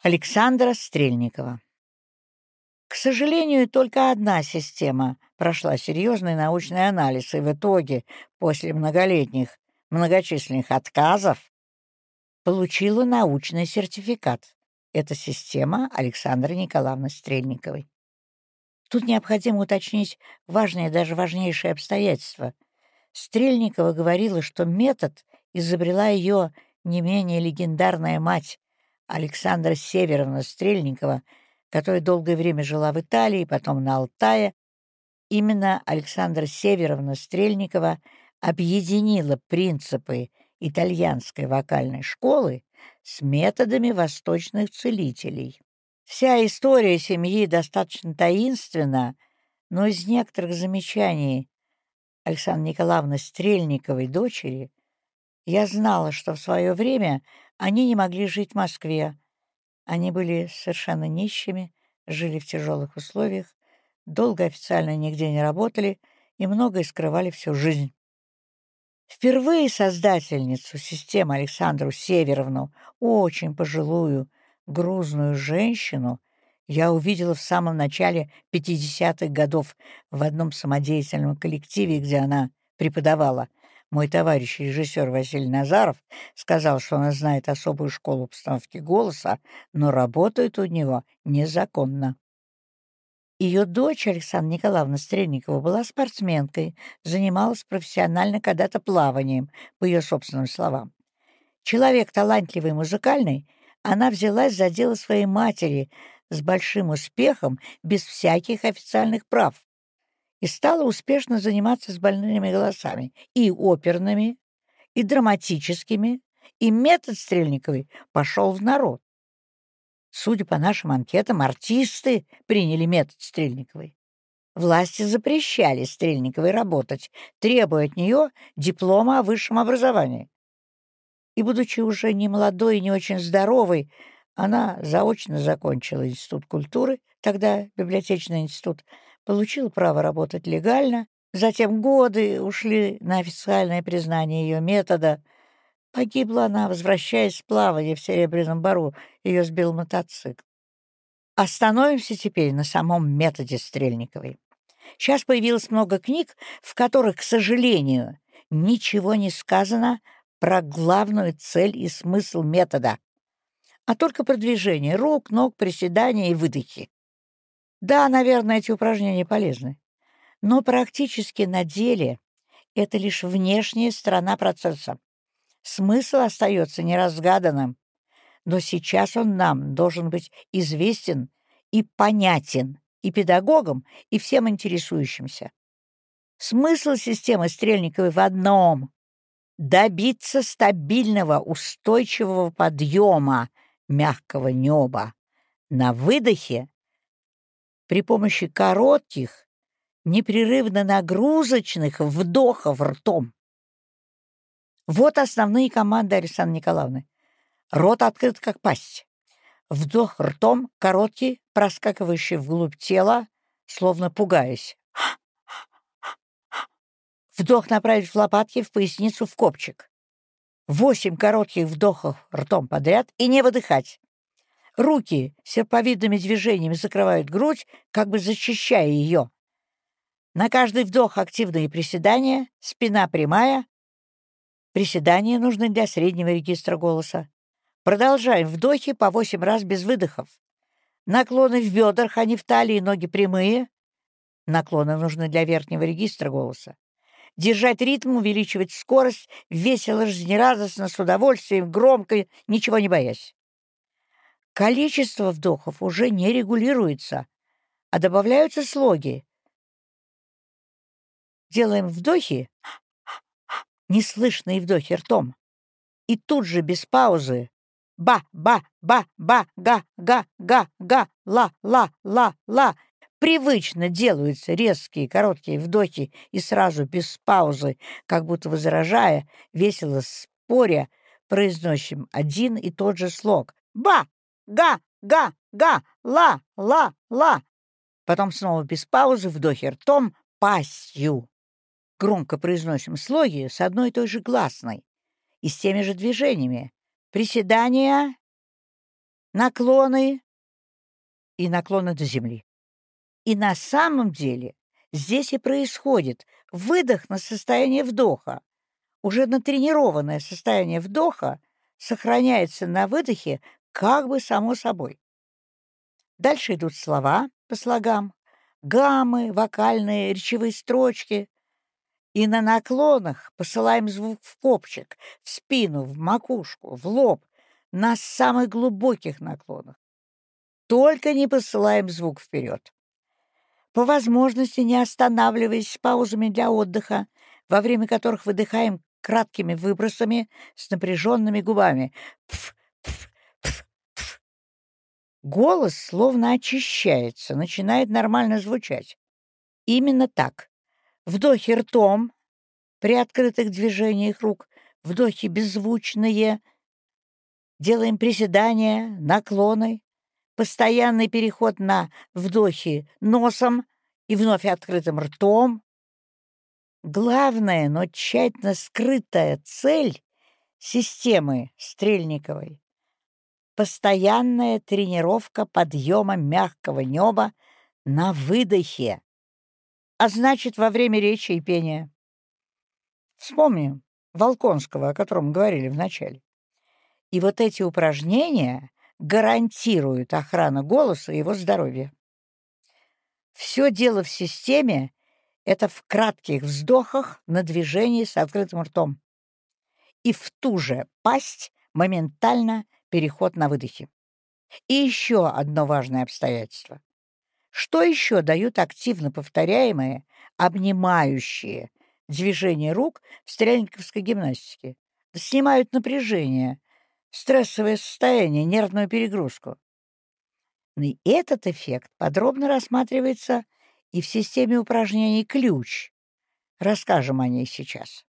Александра Стрельникова. К сожалению, только одна система прошла серьезный научный анализ, и в итоге, после многолетних многочисленных отказов, получила научный сертификат. Это система Александры Николаевны Стрельниковой. Тут необходимо уточнить важное, даже важнейшее обстоятельство. Стрельникова говорила, что метод изобрела ее не менее легендарная мать, Александра Северовна Стрельникова, которая долгое время жила в Италии, потом на Алтае, именно Александра Северовна Стрельникова объединила принципы итальянской вокальной школы с методами восточных целителей. Вся история семьи достаточно таинственна, но из некоторых замечаний Александры Николаевны Стрельниковой, дочери, я знала, что в свое время они не могли жить в Москве. Они были совершенно нищими, жили в тяжелых условиях, долго официально нигде не работали и многое скрывали всю жизнь. Впервые создательницу системы Александру Северовну, очень пожилую, грузную женщину, я увидела в самом начале 50-х годов в одном самодеятельном коллективе, где она преподавала. Мой товарищ, режиссер Василий Назаров, сказал, что она знает особую школу постановки голоса, но работает у него незаконно. Ее дочь Александра Николаевна Стрельникова была спортсменкой, занималась профессионально когда-то плаванием, по ее собственным словам. Человек талантливый музыкальный, она взялась за дело своей матери с большим успехом, без всяких официальных прав и стала успешно заниматься с больными голосами, и оперными, и драматическими, и метод Стрельниковой пошел в народ. Судя по нашим анкетам, артисты приняли метод Стрельниковой. Власти запрещали Стрельниковой работать, требуя от нее диплома о высшем образовании. И, будучи уже не молодой и не очень здоровой, она заочно закончила Институт культуры, тогда библиотечный институт, получил право работать легально, затем годы ушли на официальное признание ее метода. Погибла она, возвращаясь с плавания в Серебряном Бару, ее сбил мотоцикл. Остановимся теперь на самом методе Стрельниковой. Сейчас появилось много книг, в которых, к сожалению, ничего не сказано про главную цель и смысл метода, а только продвижение рук, ног, приседания и выдохи. Да, наверное, эти упражнения полезны. Но практически на деле это лишь внешняя сторона процесса. Смысл остается неразгаданным, но сейчас он нам должен быть известен и понятен и педагогам, и всем интересующимся. Смысл системы Стрельниковой в одном — добиться стабильного, устойчивого подъема мягкого неба на выдохе при помощи коротких, непрерывно нагрузочных вдохов ртом. Вот основные команды Александры Николаевны. Рот открыт, как пасть. Вдох ртом, короткий, проскакивающий вглубь тела, словно пугаясь. Вдох направить в лопатки, в поясницу, в копчик. Восемь коротких вдохов ртом подряд и не выдыхать. Руки серповидными движениями закрывают грудь, как бы защищая ее. На каждый вдох активные приседания, спина прямая. Приседания нужны для среднего регистра голоса. Продолжаем вдохи по 8 раз без выдохов. Наклоны в бедрах, а не в талии, ноги прямые. Наклоны нужны для верхнего регистра голоса. Держать ритм, увеличивать скорость, весело, жизнерадостно, с удовольствием, громко, ничего не боясь. Количество вдохов уже не регулируется, а добавляются слоги. Делаем вдохи, неслышные вдохи ртом, и тут же без паузы ба-ба-ба-ба-га-га-га-га-ла-ла-ла привычно делаются резкие короткие вдохи и сразу без паузы, как будто возражая, весело споря, произносим один и тот же слог. Ба! Га, га, га, ла, ла, ла. Потом снова без паузы, вдохе ртом, пастью. Громко произносим слоги с одной и той же гласной и с теми же движениями. Приседания наклоны и наклоны до земли. И на самом деле здесь и происходит выдох на состояние вдоха. Уже натренированное состояние вдоха сохраняется на выдохе как бы само собой. Дальше идут слова по слогам, гаммы, вокальные, речевые строчки. И на наклонах посылаем звук в копчик, в спину, в макушку, в лоб, на самых глубоких наклонах. Только не посылаем звук вперед. По возможности не останавливаясь с паузами для отдыха, во время которых выдыхаем краткими выбросами с напряженными губами. Пф. Голос словно очищается, начинает нормально звучать. Именно так. Вдохи ртом, при открытых движениях рук, вдохи беззвучные, делаем приседания, наклоны, постоянный переход на вдохи носом и вновь открытым ртом. Главная, но тщательно скрытая цель системы Стрельниковой — постоянная тренировка подъема мягкого неба на выдохе, а значит, во время речи и пения. Вспомним Волконского, о котором говорили в начале. И вот эти упражнения гарантируют охрану голоса и его здоровья. Все дело в системе — это в кратких вздохах на движении с открытым ртом. И в ту же пасть моментально переход на выдохе. И еще одно важное обстоятельство. Что еще дают активно повторяемые, обнимающие движения рук в стрельниковской гимнастике? Снимают напряжение, стрессовое состояние, нервную перегрузку. И этот эффект подробно рассматривается и в системе упражнений «Ключ». Расскажем о ней сейчас.